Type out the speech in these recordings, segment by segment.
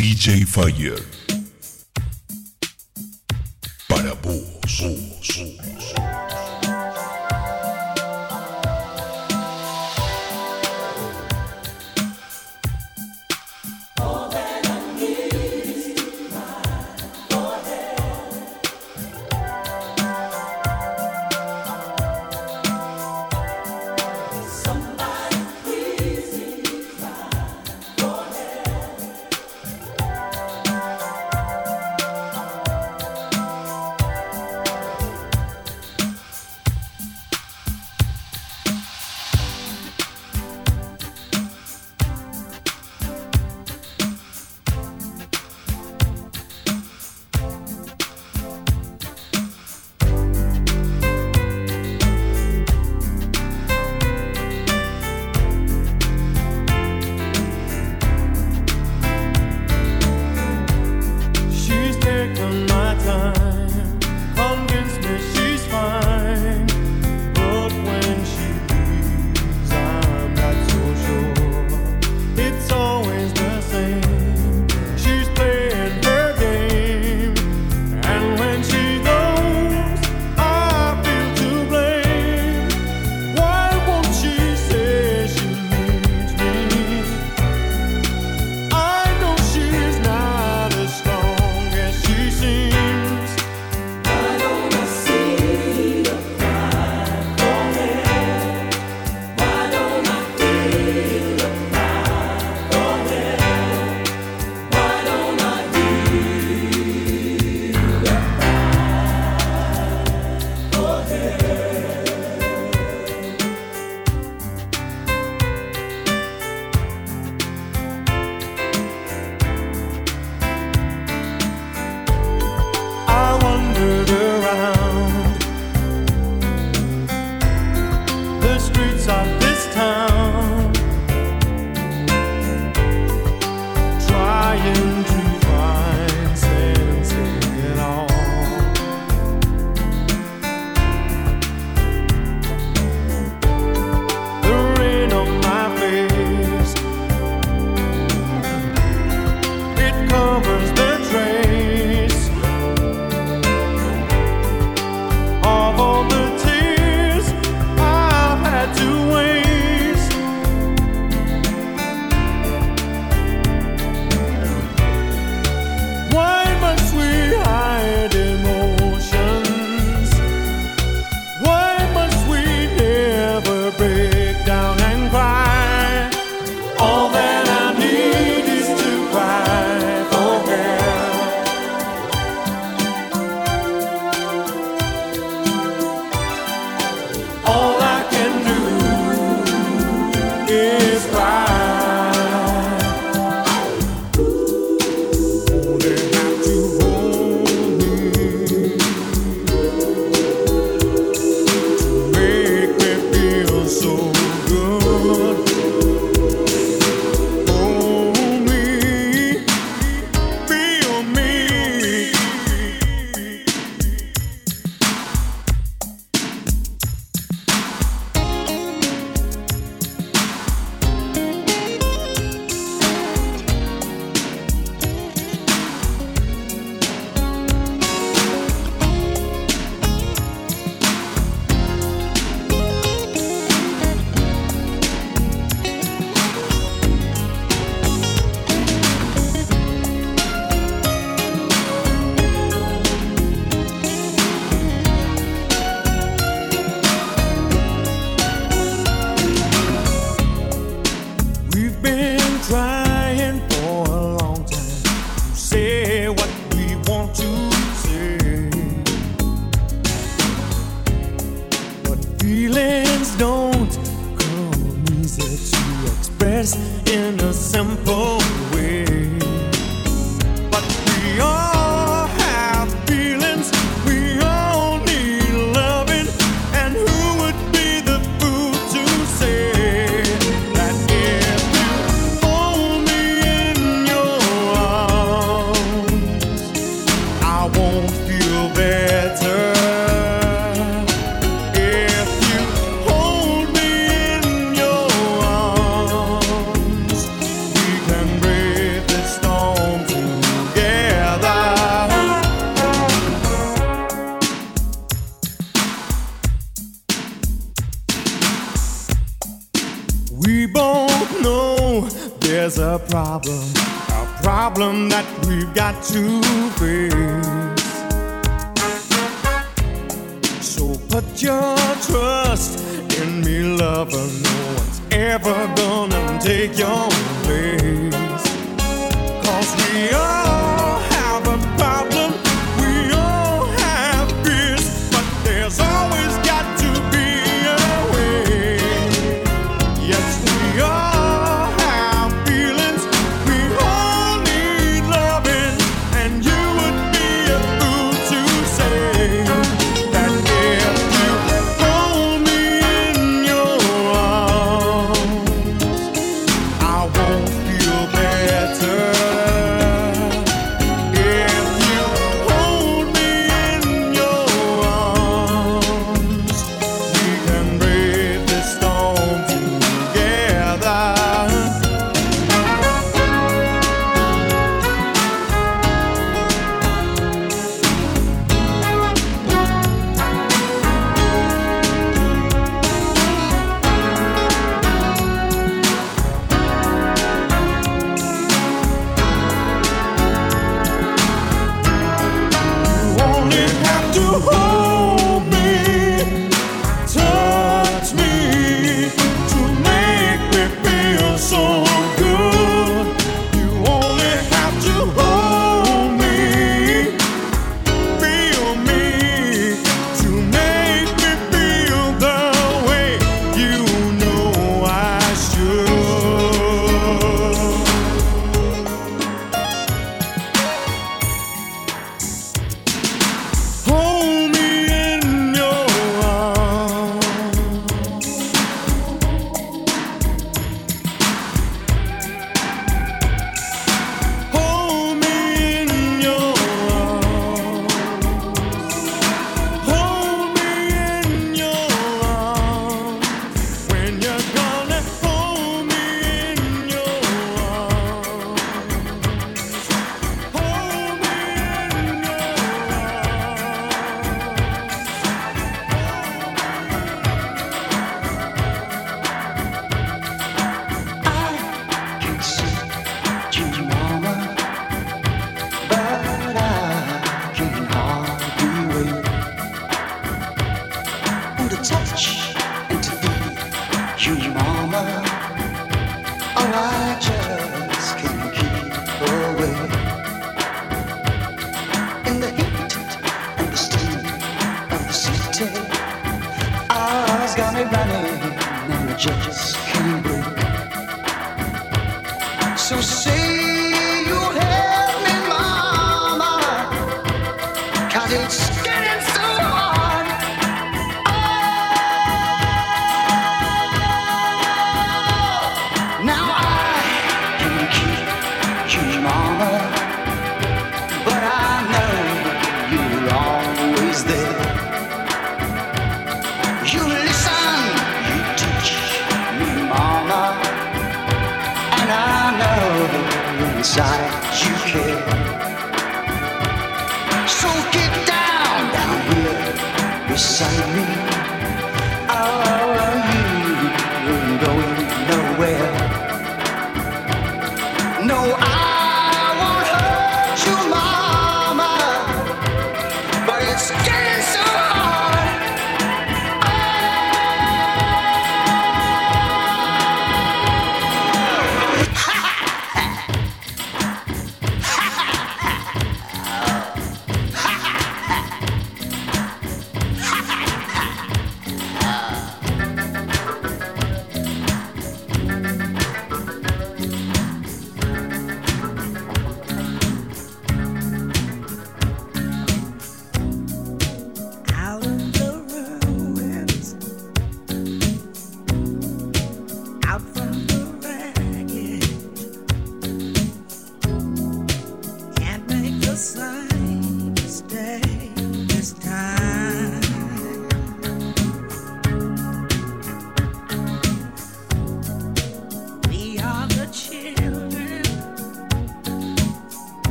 DJ Fire. Para vos. She's problem, a problem that we've got to face. So put your trust in me, lover. No one's ever gonna take your place. Cause we are.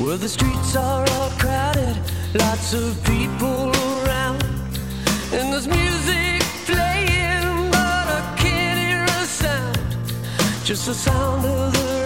Well, the streets are all crowded, lots of people around, and there's music playing, but I can't hear a sound, just the sound of the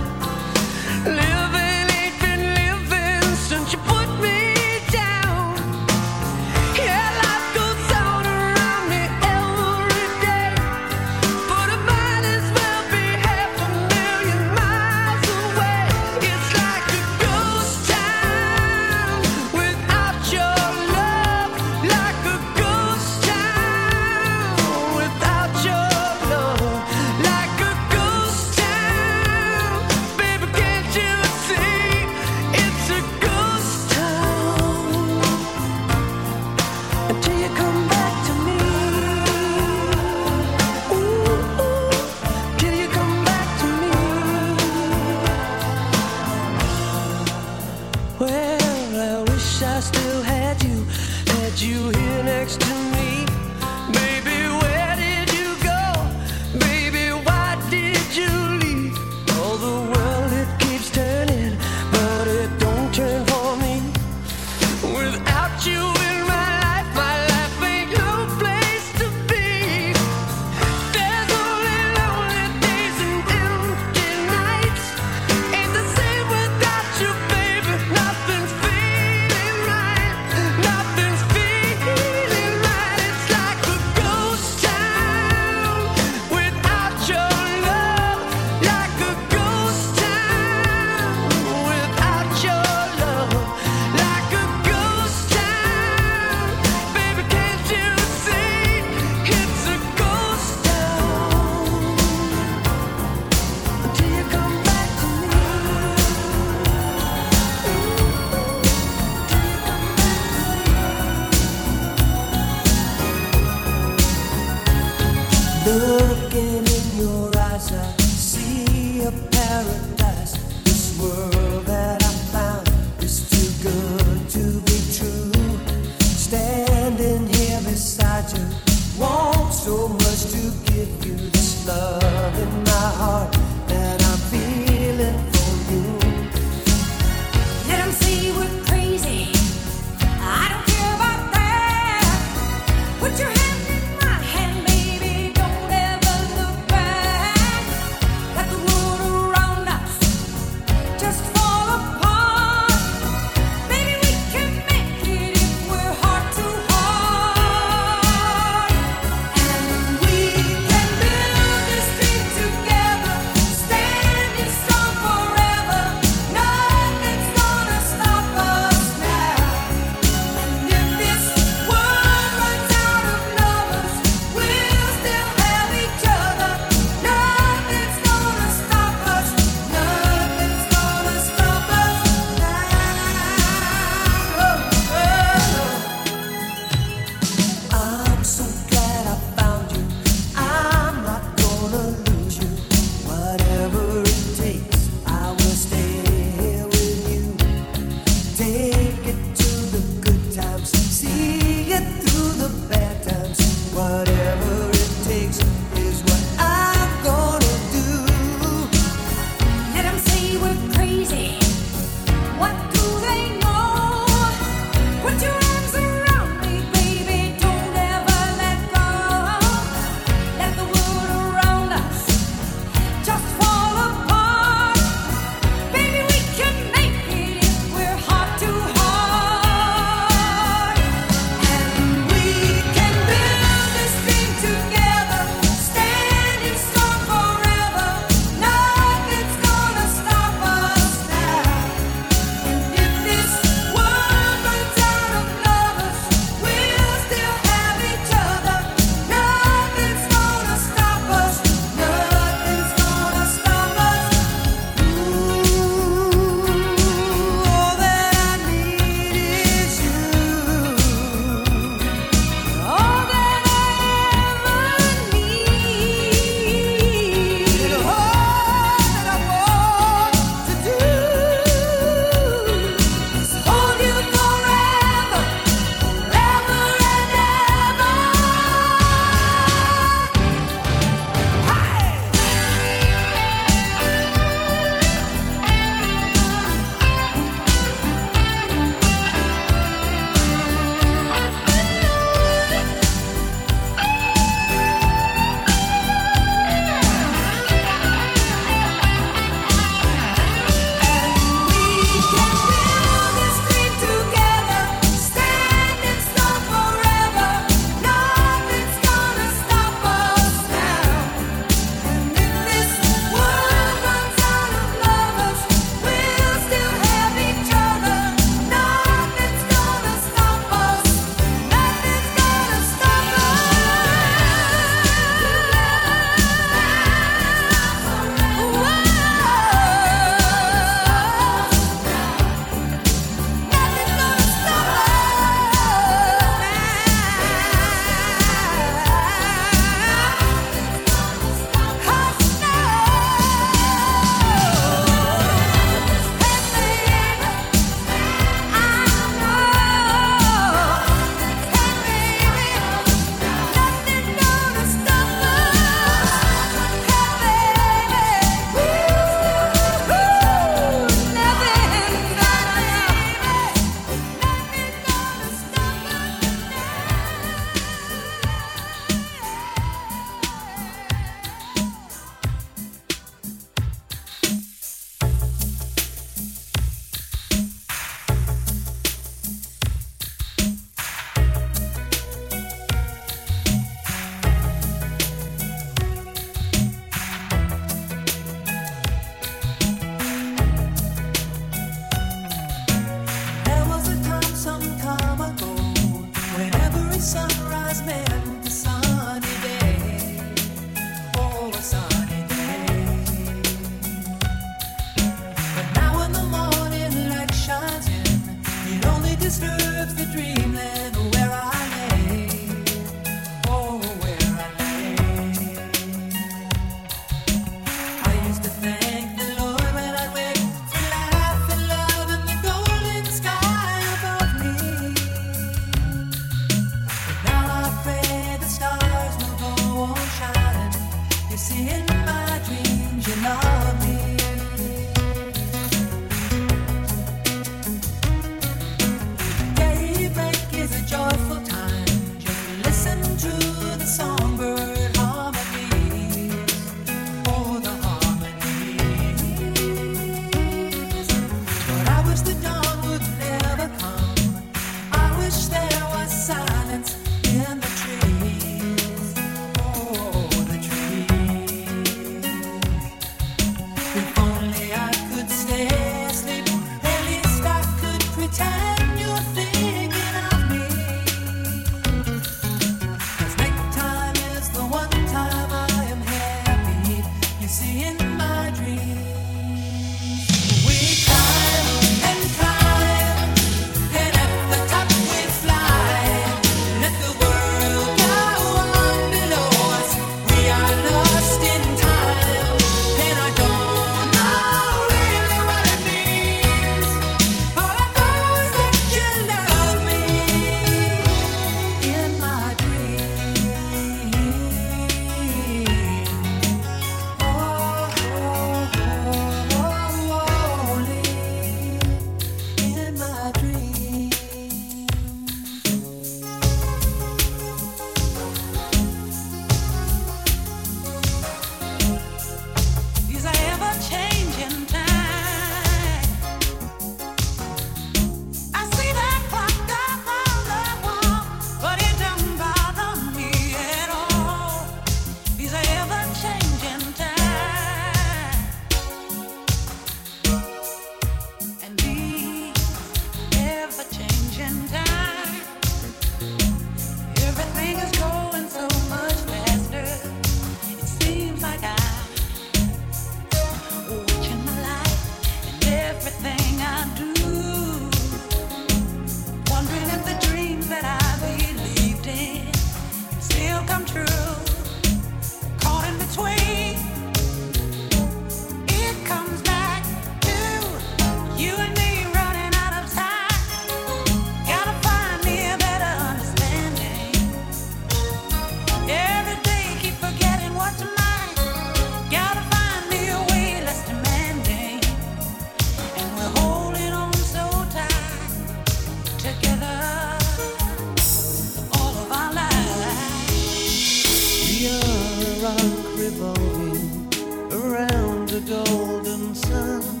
revolving around the golden sun.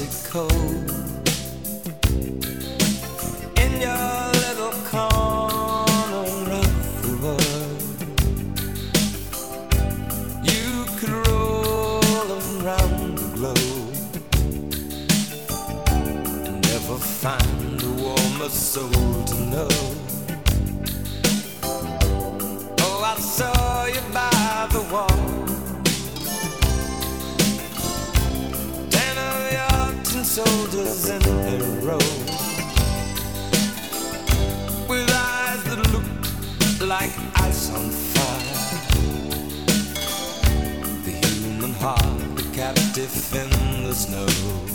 music cold. A in the snow.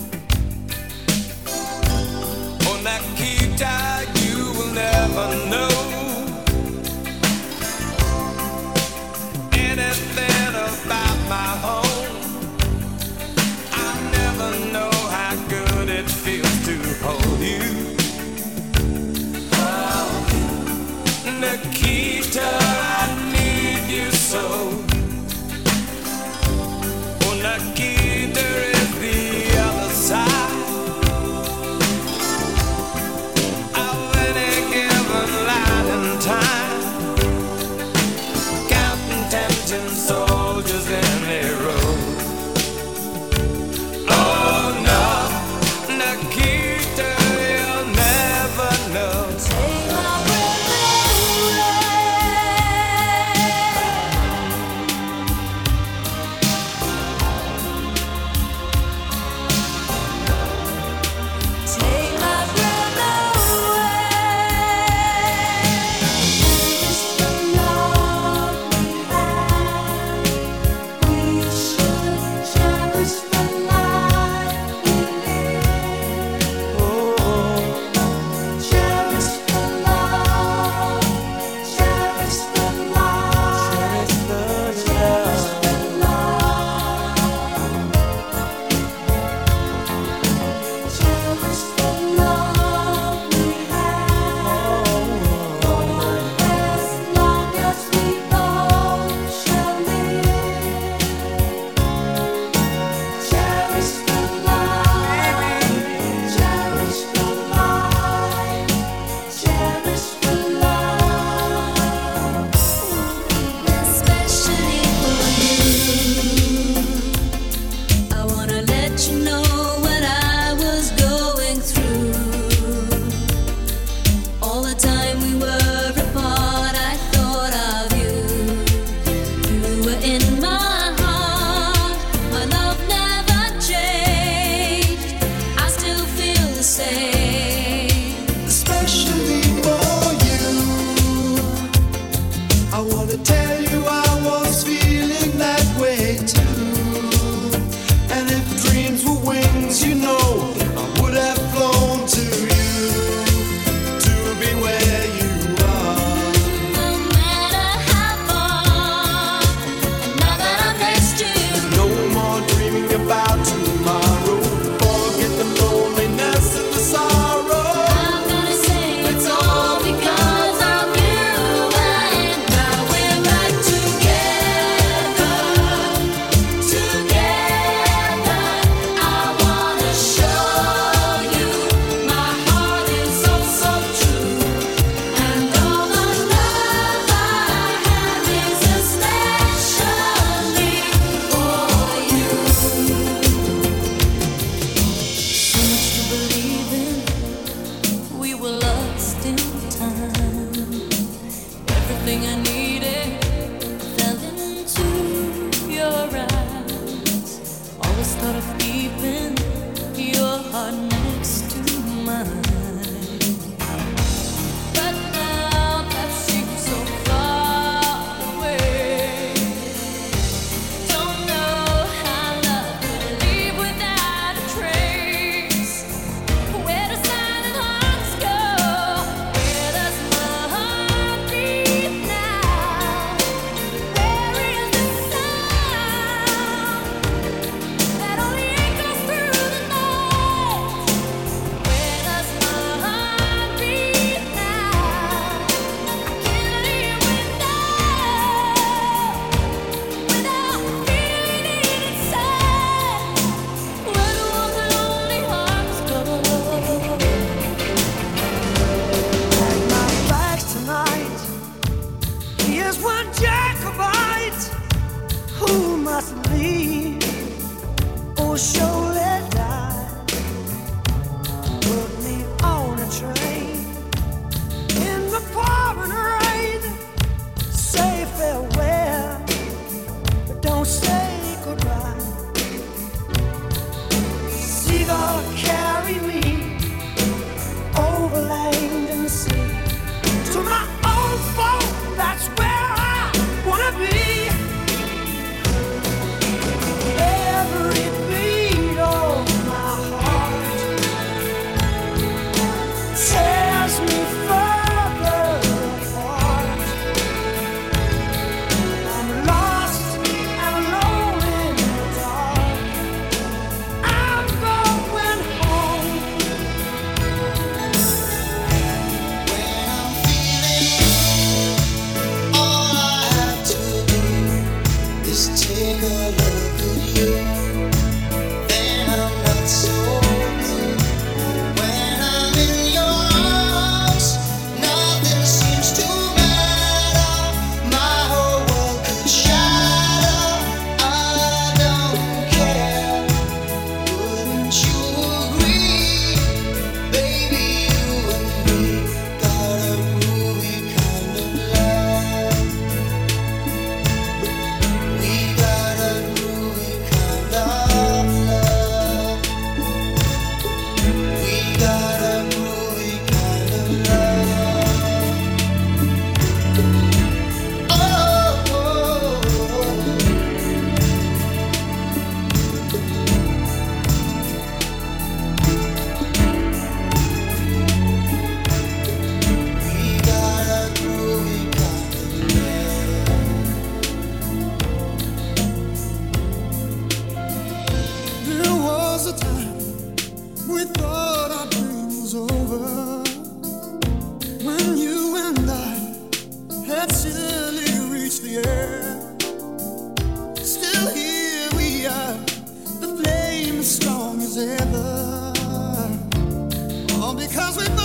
All because we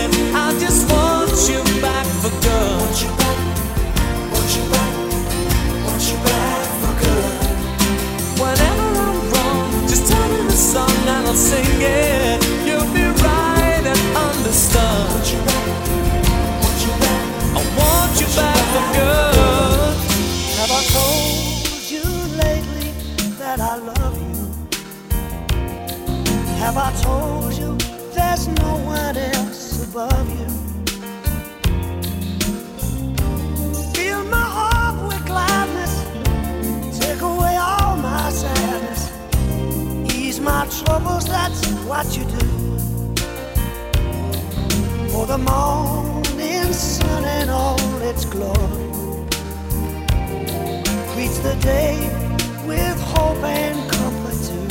for good. Want you back? Want you back? Want you back for good? Whenever I'm wrong, just tell me the song and I'll sing it. You'll be right and understood. Want you back? Want you back? I want you back for good. Have I told you lately that I love you? Have I told you there's no one else above you? my troubles, that's what you do. For the morning sun and all its glory greets the day with hope and comfort too.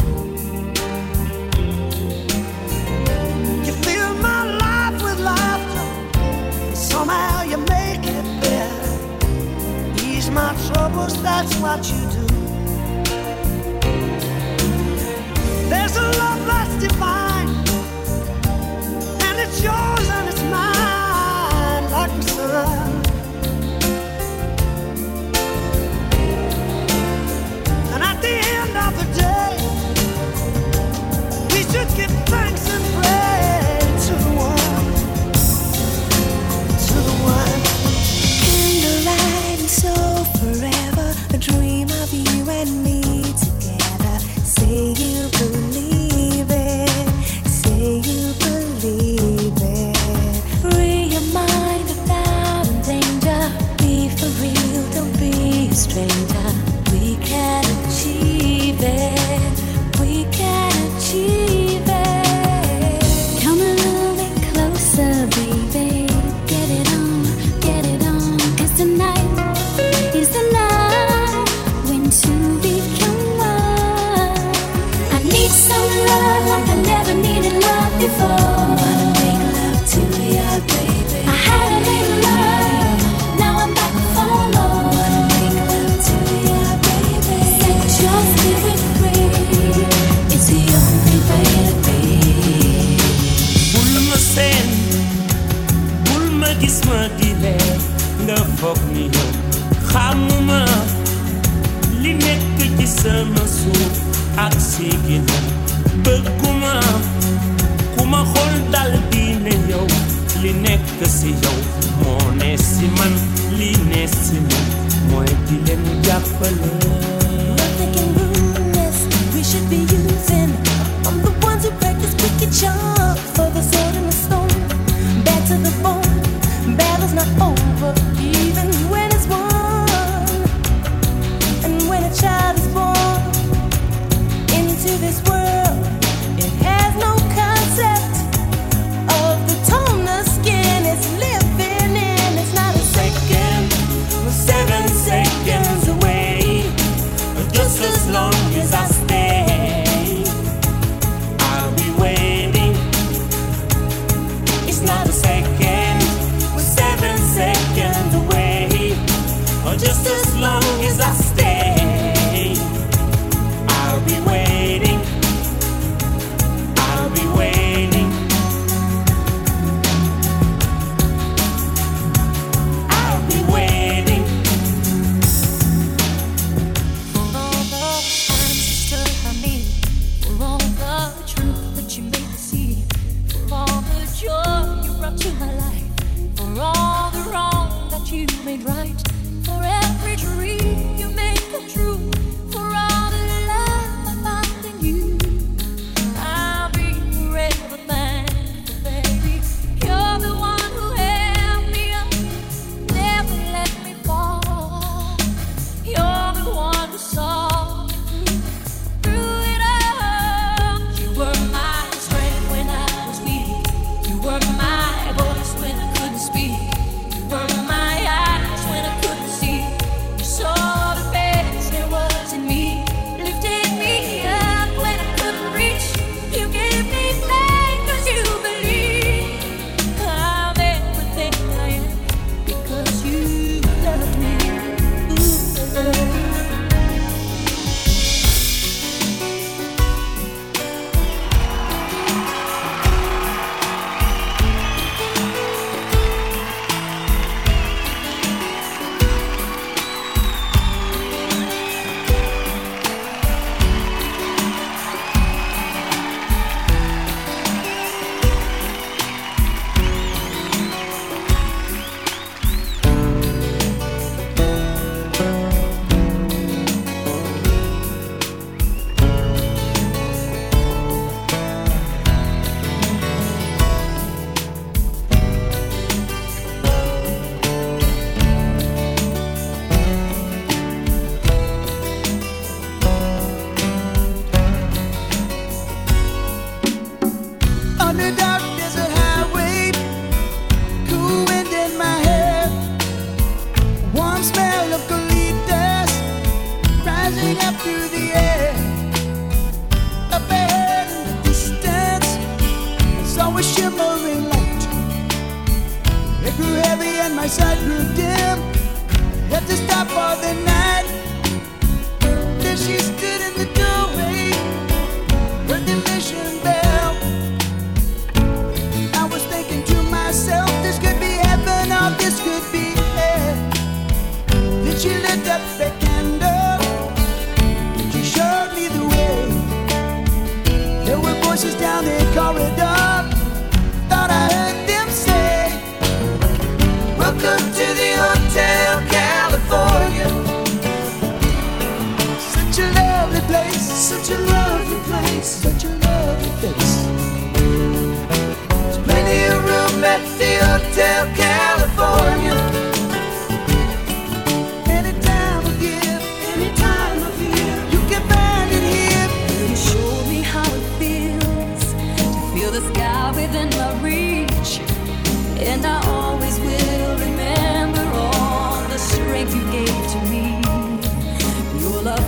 You fill my life with laughter, somehow you make it better. Ease my troubles, that's what you do. It's a love that's divine, and it's yours. same si yo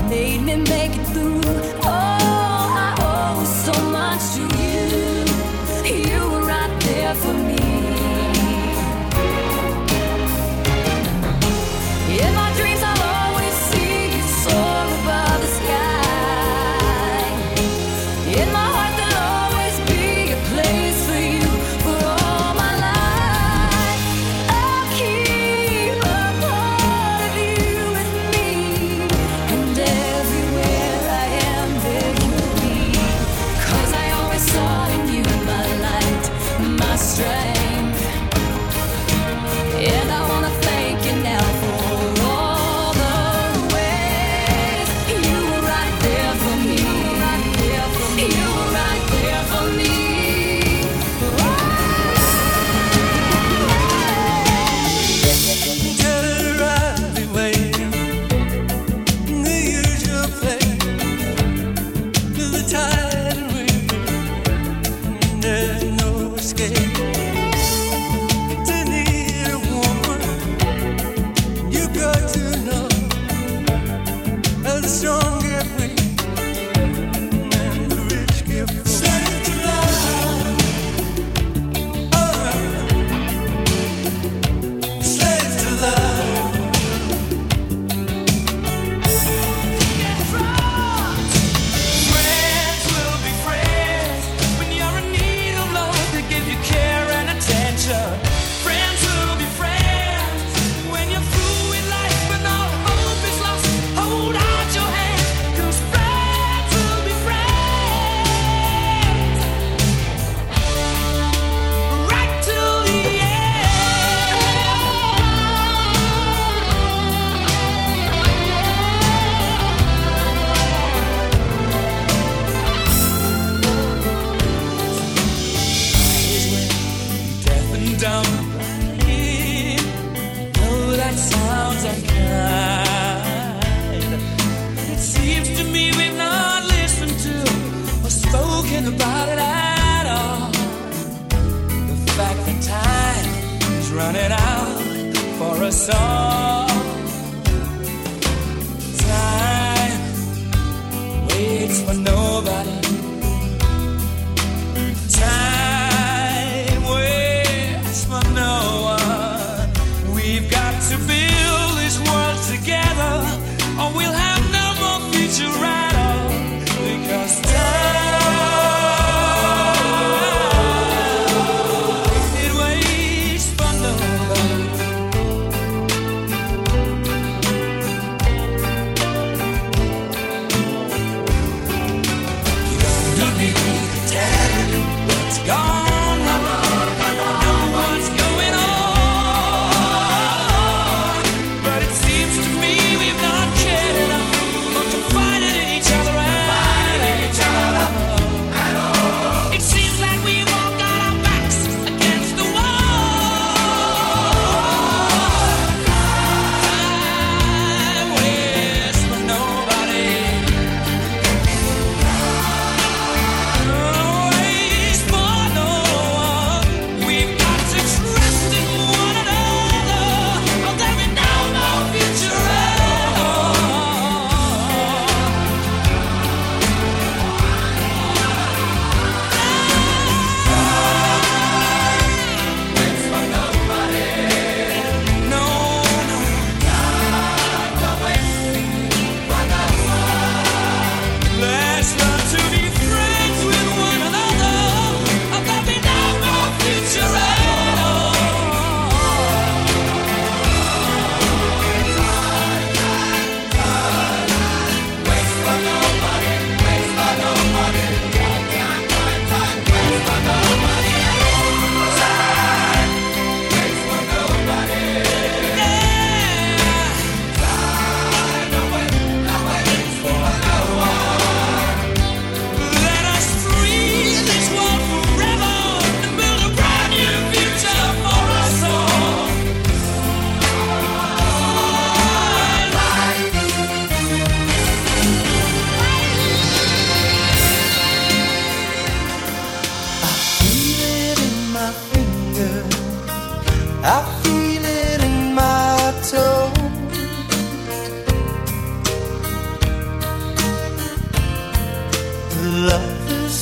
made me make it through. Oh, I owe so much to you. You. Waits for nobody.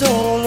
Love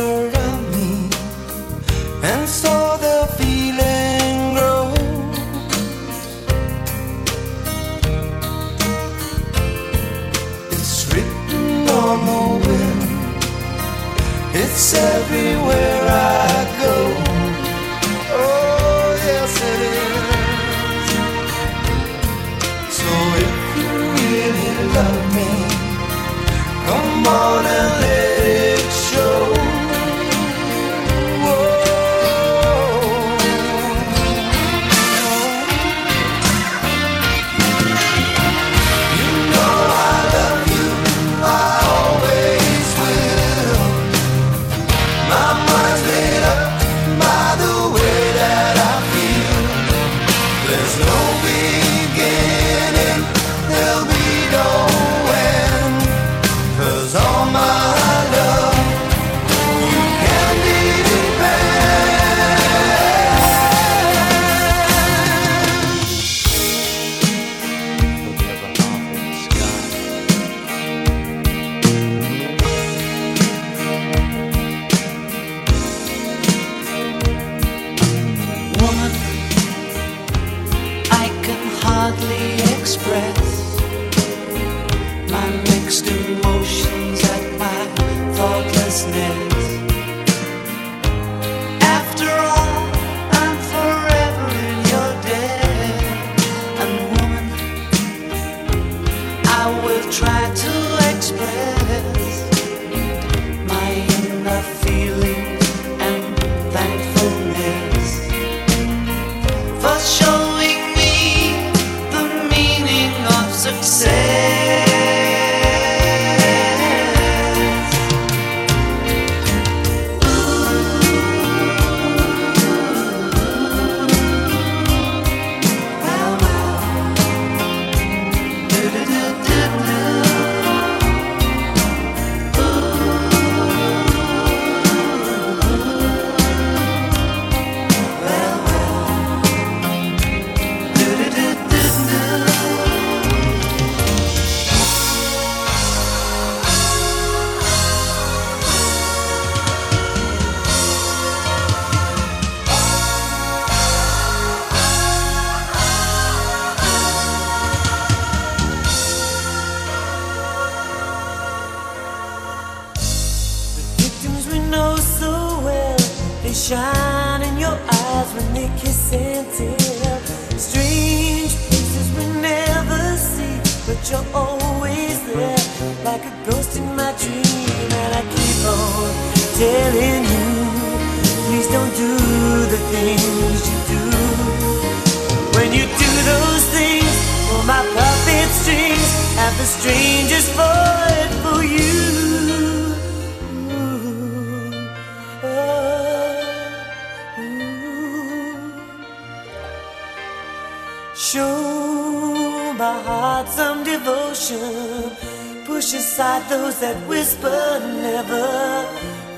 that whisper never.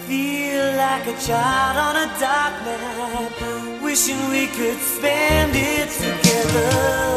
Feel like a child on a dark night, wishing we could spend it together.